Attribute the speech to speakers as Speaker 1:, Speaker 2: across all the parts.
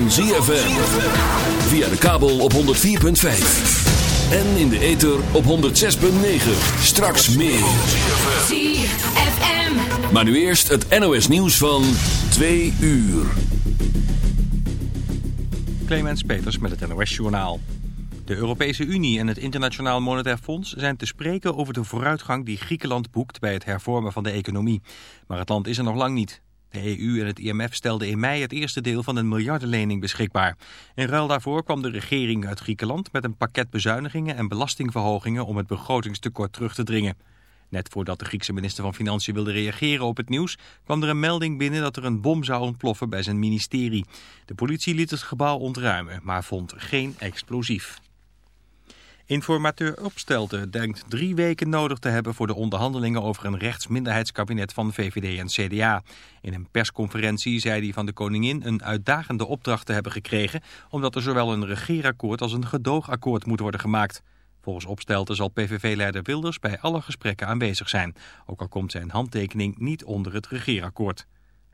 Speaker 1: van ZFM. Via de kabel op 104.5. En in de ether op 106.9. Straks meer.
Speaker 2: ZFM.
Speaker 1: Maar nu eerst het NOS nieuws van 2 uur.
Speaker 3: Clemens Peters met het NOS Journaal. De Europese Unie en het Internationaal Monetair Fonds zijn te spreken over de vooruitgang die Griekenland boekt bij het hervormen van de economie. Maar het land is er nog lang niet. De EU en het IMF stelden in mei het eerste deel van een miljardenlening beschikbaar. In ruil daarvoor kwam de regering uit Griekenland met een pakket bezuinigingen en belastingverhogingen om het begrotingstekort terug te dringen. Net voordat de Griekse minister van Financiën wilde reageren op het nieuws... kwam er een melding binnen dat er een bom zou ontploffen bij zijn ministerie. De politie liet het gebouw ontruimen, maar vond geen explosief. Informateur Opstelten denkt drie weken nodig te hebben voor de onderhandelingen over een rechtsminderheidskabinet van VVD en CDA. In een persconferentie zei hij van de koningin een uitdagende opdracht te hebben gekregen, omdat er zowel een regeerakkoord als een gedoogakkoord moet worden gemaakt. Volgens Opstelten zal PVV-leider Wilders bij alle gesprekken aanwezig zijn, ook al komt zijn handtekening niet onder het regeerakkoord.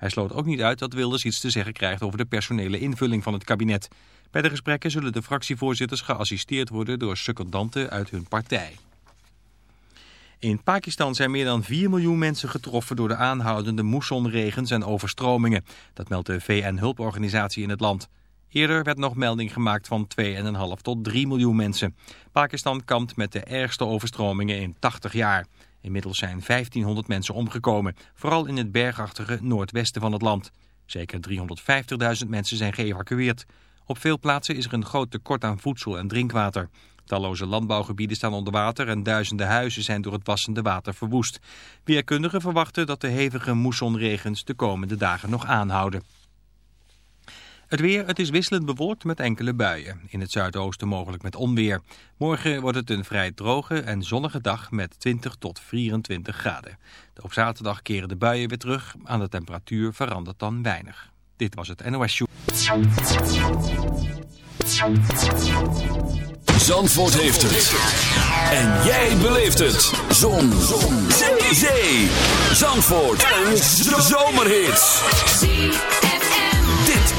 Speaker 3: Hij sloot ook niet uit dat Wilders iets te zeggen krijgt over de personele invulling van het kabinet. Bij de gesprekken zullen de fractievoorzitters geassisteerd worden door secondanten uit hun partij. In Pakistan zijn meer dan 4 miljoen mensen getroffen door de aanhoudende moessonregens en overstromingen. Dat meldt de VN-hulporganisatie in het land. Eerder werd nog melding gemaakt van 2,5 tot 3 miljoen mensen. Pakistan kampt met de ergste overstromingen in 80 jaar. Inmiddels zijn 1500 mensen omgekomen, vooral in het bergachtige noordwesten van het land. Zeker 350.000 mensen zijn geëvacueerd. Op veel plaatsen is er een groot tekort aan voedsel en drinkwater. Talloze landbouwgebieden staan onder water en duizenden huizen zijn door het wassende water verwoest. Weerkundigen verwachten dat de hevige moessonregens de komende dagen nog aanhouden. Het weer, het is wisselend bewolkt met enkele buien. In het zuidoosten mogelijk met onweer. Morgen wordt het een vrij droge en zonnige dag met 20 tot 24 graden. Op zaterdag keren de buien weer terug. Aan de temperatuur verandert dan weinig. Dit was het NOS Show.
Speaker 1: Zandvoort heeft het. En jij beleeft het. Zon. Zon. Zee. Zee. Zandvoort. Een zomerhit.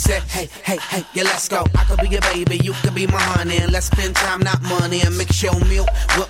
Speaker 4: said, Hey, hey, hey, yeah, let's go. I could be your baby, you could be my honey. And let's spend time, not money. And mix your milk with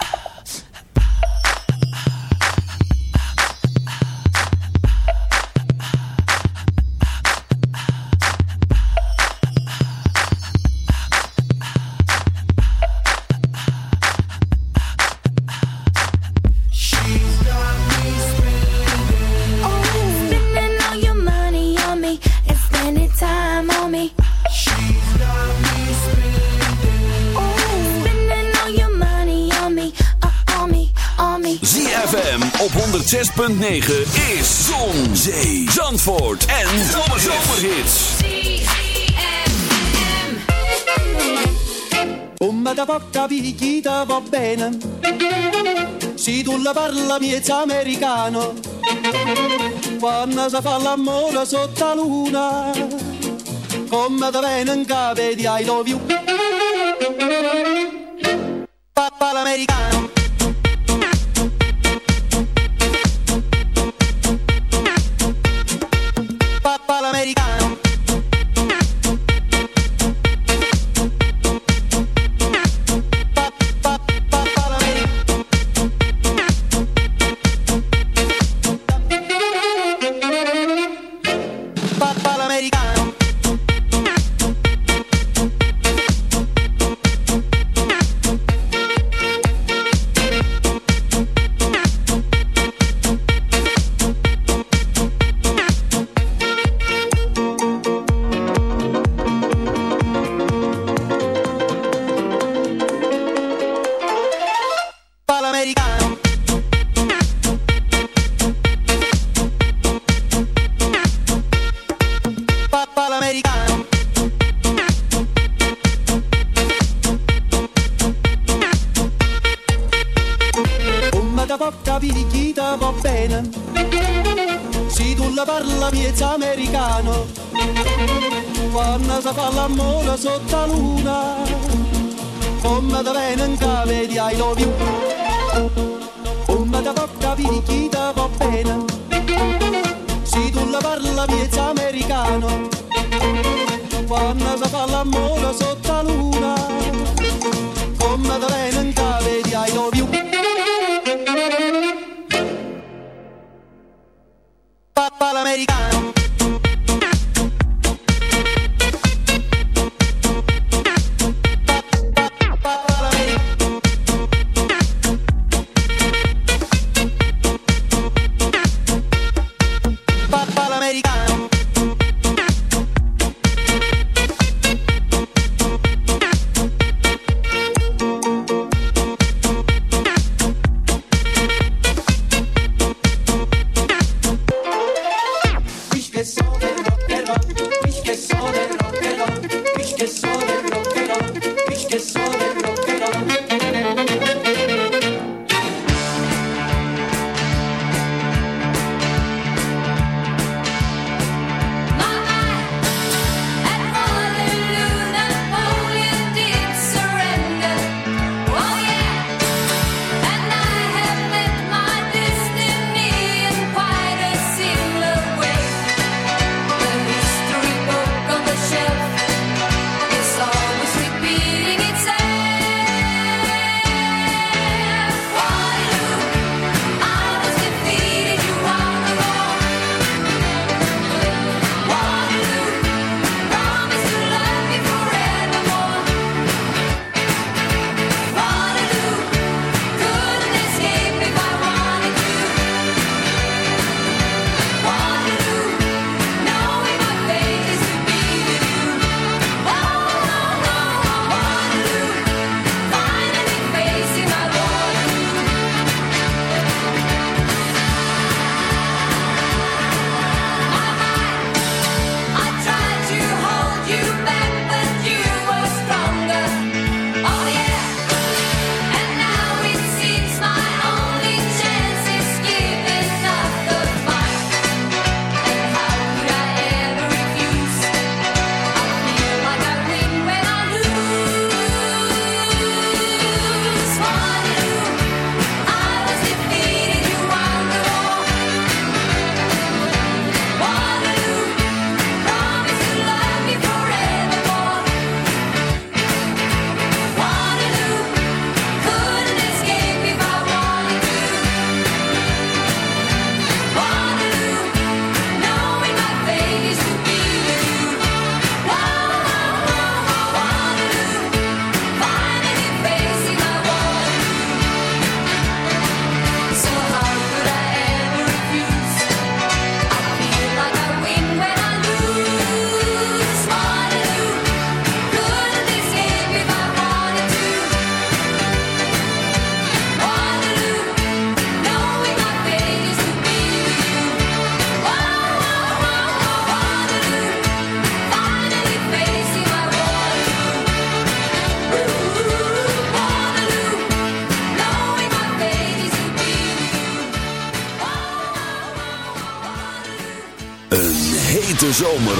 Speaker 1: 6.9 is Zon, Zee, Zandvoort en Zomerhits.
Speaker 5: Come da porta vichita va bene Si tu la parla miezza americano Quando si fa l'amore sotto la luna Come da bene in di I love you
Speaker 2: Papa l'americano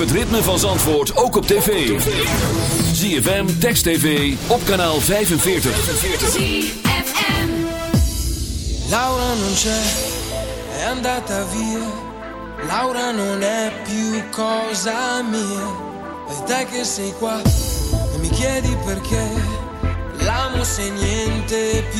Speaker 6: het ritme van Zandvoort ook op tv. ZFM, Text TV, op kanaal 45.
Speaker 7: Laura non c'è, è andata via. Laura non è più cosa mia. E te che sei qua e mi chiedi perché. L'amo se niente più.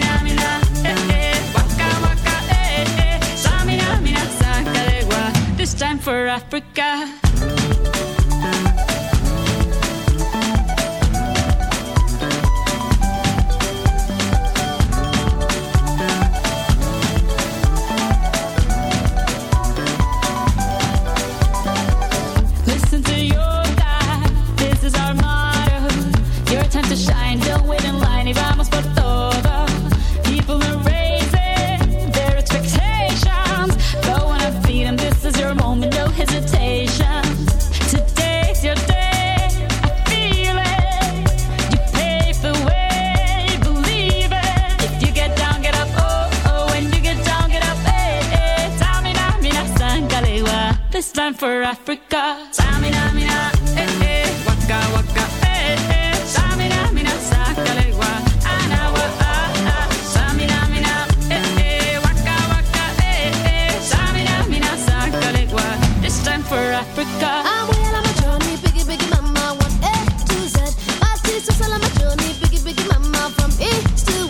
Speaker 8: Africa. for Africa. Samina, mina, eh, eh, waka, waka, eh, eh. Samina, mina, sakalewa, anawa, ah, ah. Samina, mina, eh, eh, waka, waka, eh, eh. Samina, mina, sakalewa, this time for Africa.
Speaker 9: I'm well on my journey, biggie, biggie, mama, one A to Z. My sister's on my journey, biggie, biggie, mama, from east to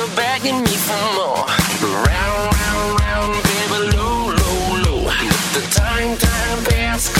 Speaker 10: you're begging me for more. Round, round, round, baby, low, low, low. The time, time pass.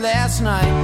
Speaker 11: last night.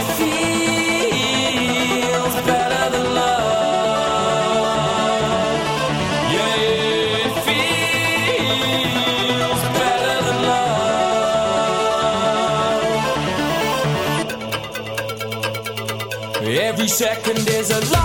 Speaker 7: second is a lifetime,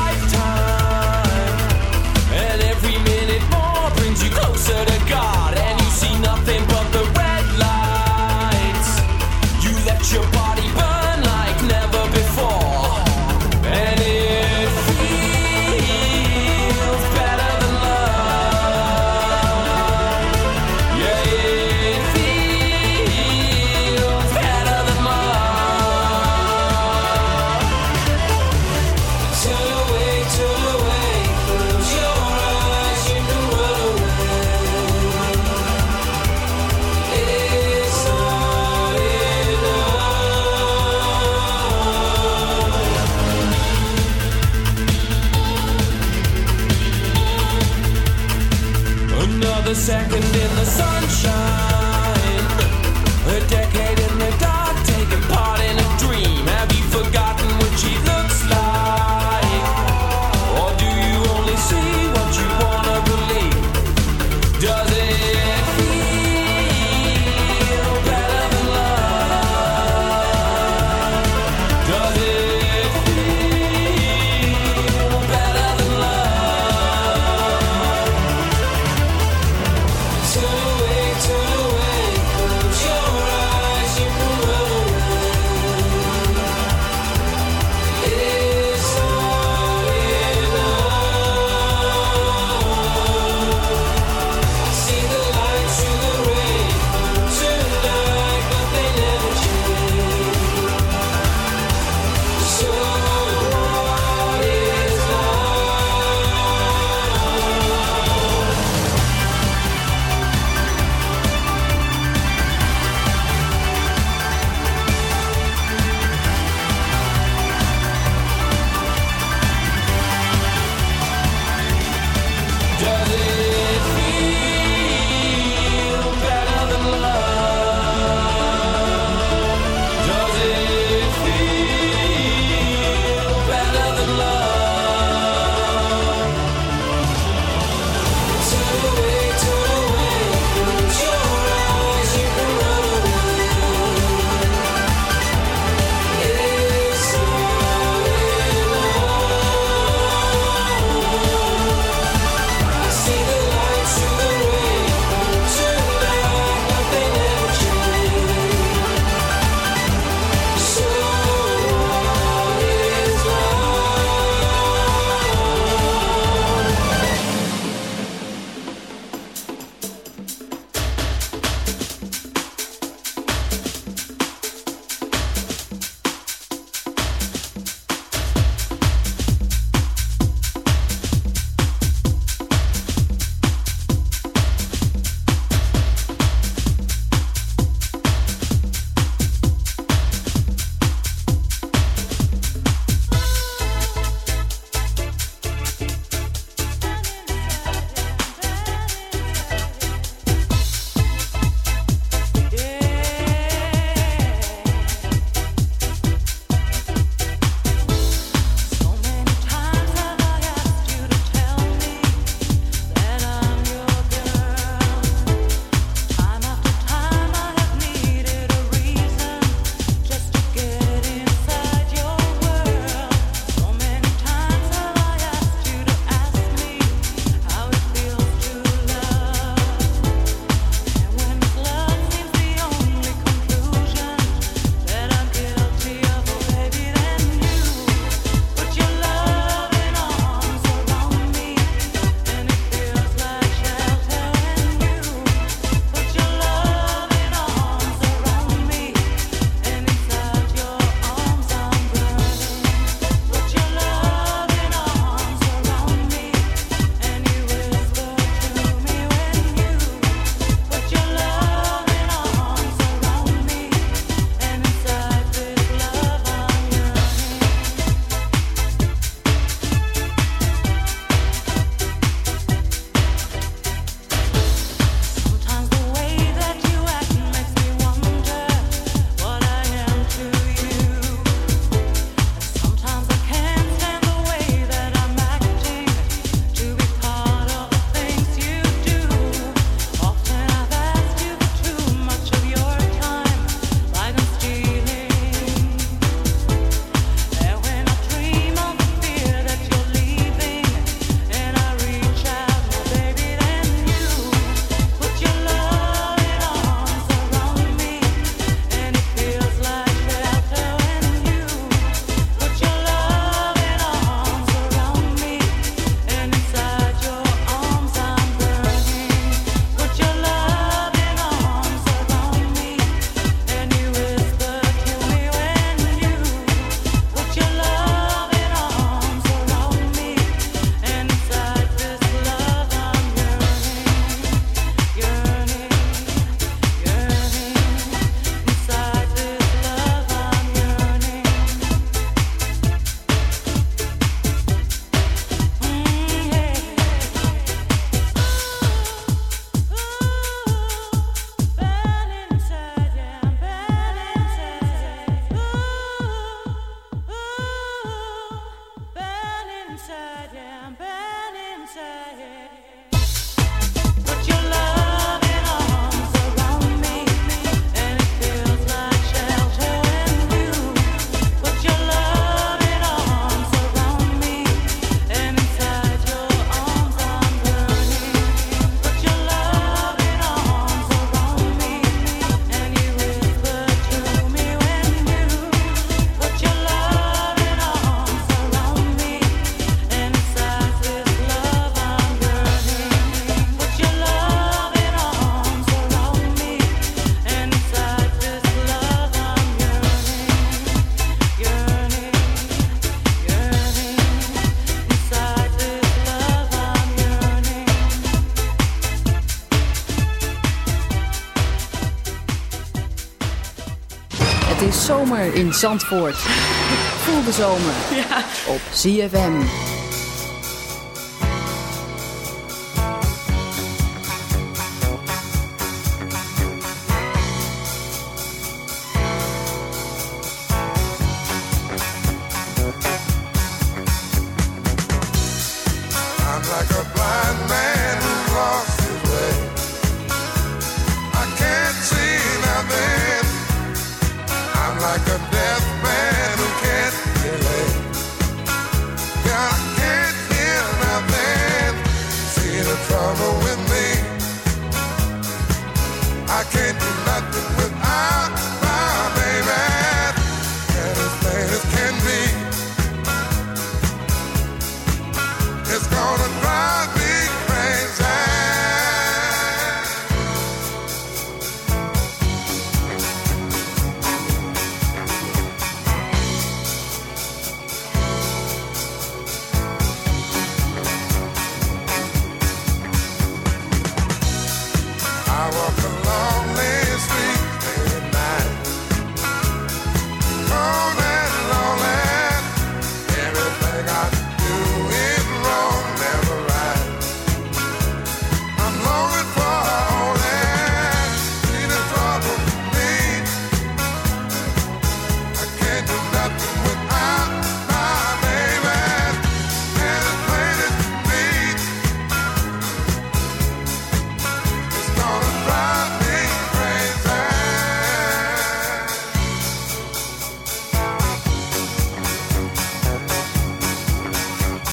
Speaker 12: Het is zomer in Zandvoort. Voel de zomer ja. op ZFM.